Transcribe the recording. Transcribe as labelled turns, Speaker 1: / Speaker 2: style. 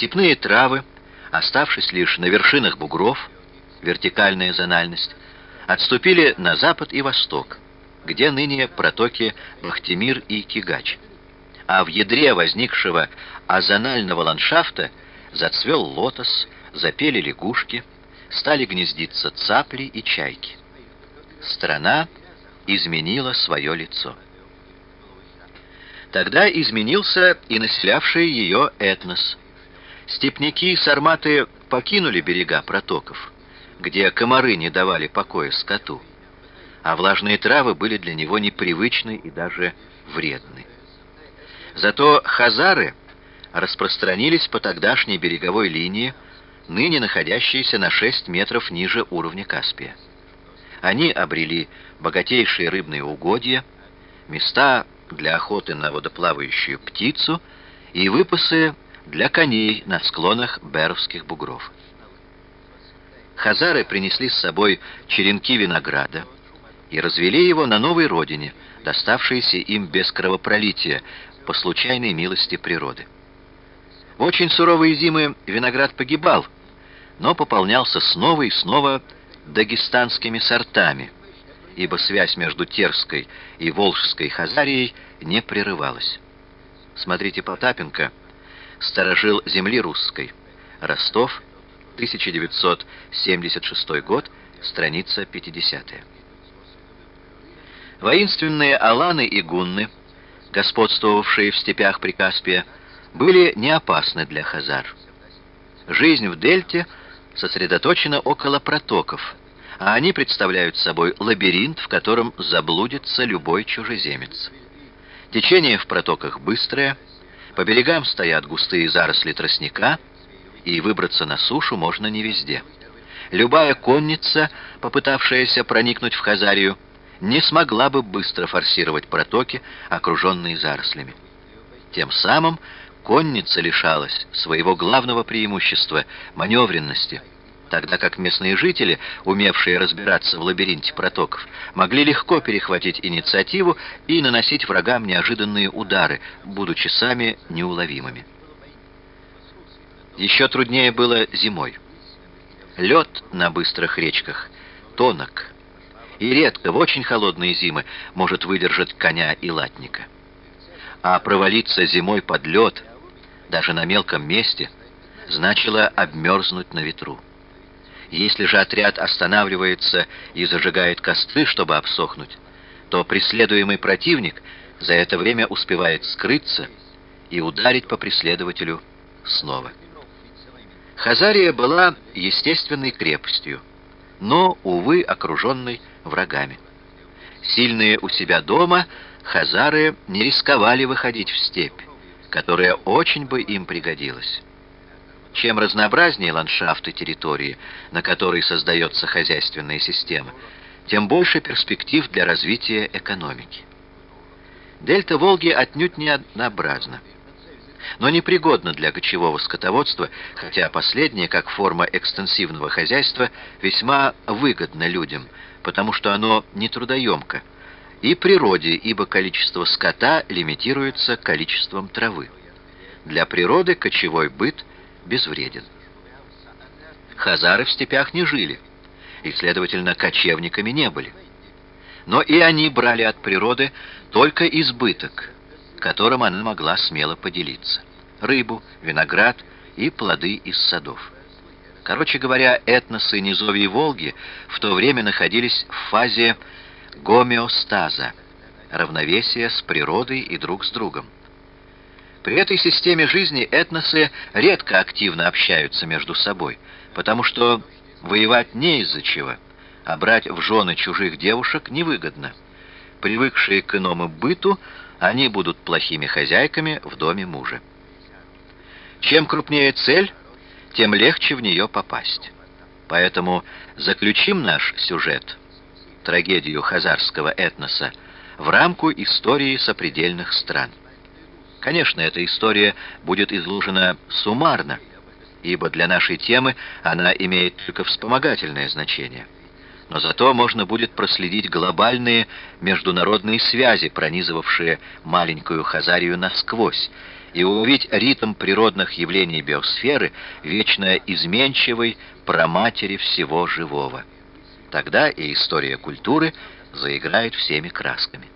Speaker 1: Степные травы, оставшись лишь на вершинах бугров, вертикальная зональность, отступили на запад и восток, где ныне протоки Бахтимир и Кигач. А в ядре возникшего озонального ландшафта зацвел лотос, запели лягушки, стали гнездиться цапли и чайки. Страна изменила свое лицо. Тогда изменился и населявший ее этнос. Степняки и сарматы покинули берега протоков, где комары не давали покоя скоту, а влажные травы были для него непривычны и даже вредны. Зато хазары распространились по тогдашней береговой линии, ныне находящейся на 6 метров ниже уровня Каспия. Они обрели богатейшие рыбные угодья, места для охоты на водоплавающую птицу и выпасы для коней на склонах Беровских бугров. Хазары принесли с собой черенки винограда и развели его на новой родине, доставшейся им без кровопролития, по случайной милости природы. В очень суровые зимы виноград погибал, но пополнялся снова и снова дагестанскими сортами, ибо связь между Терской и Волжской Хазарией не прерывалась. Смотрите Потапенко «Сторожил земли русской», Ростов, 1976 год, страница 50 Воинственные аланы и гунны, господствовавшие в степях Прикаспия, были не опасны для хазар. Жизнь в дельте сосредоточена около протоков, а они представляют собой лабиринт, в котором заблудится любой чужеземец. Течение в протоках быстрое, по берегам стоят густые заросли тростника, и выбраться на сушу можно не везде. Любая конница, попытавшаяся проникнуть в Хазарию, не смогла бы быстро форсировать протоки, окруженные зарослями. Тем самым конница лишалась своего главного преимущества — маневренности, тогда как местные жители, умевшие разбираться в лабиринте протоков, могли легко перехватить инициативу и наносить врагам неожиданные удары, будучи сами неуловимыми. Еще труднее было зимой. Лед на быстрых речках тонок, и редко в очень холодные зимы может выдержать коня и латника. А провалиться зимой под лед, даже на мелком месте, значило обмерзнуть на ветру. Если же отряд останавливается и зажигает костры, чтобы обсохнуть, то преследуемый противник за это время успевает скрыться и ударить по преследователю снова. Хазария была естественной крепостью, но, увы, окруженной врагами. Сильные у себя дома, хазары не рисковали выходить в степь, которая очень бы им пригодилась. Чем разнообразнее ландшафты территории, на которой создается хозяйственная система, тем больше перспектив для развития экономики. Дельта Волги отнюдь не однообразна, но непригодна для кочевого скотоводства, хотя последнее, как форма экстенсивного хозяйства, весьма выгодно людям, потому что оно нетрудоемко, и природе, ибо количество скота лимитируется количеством травы. Для природы кочевой быт безвреден. Хазары в степях не жили, и, следовательно, кочевниками не были. Но и они брали от природы только избыток, которым она могла смело поделиться. Рыбу, виноград и плоды из садов. Короче говоря, этносы низовьей Волги в то время находились в фазе гомеостаза, равновесия с природой и друг с другом. При этой системе жизни этносы редко активно общаются между собой, потому что воевать не из-за чего, а брать в жены чужих девушек невыгодно. Привыкшие к иному быту, они будут плохими хозяйками в доме мужа. Чем крупнее цель, тем легче в нее попасть. Поэтому заключим наш сюжет, трагедию хазарского этноса, в рамку истории сопредельных стран. Конечно, эта история будет изложена суммарно, ибо для нашей темы она имеет только вспомогательное значение. Но зато можно будет проследить глобальные международные связи, пронизывавшие маленькую Хазарию насквозь, и уловить ритм природных явлений биосферы, вечно изменчивой проматери всего живого. Тогда и история культуры заиграет всеми красками.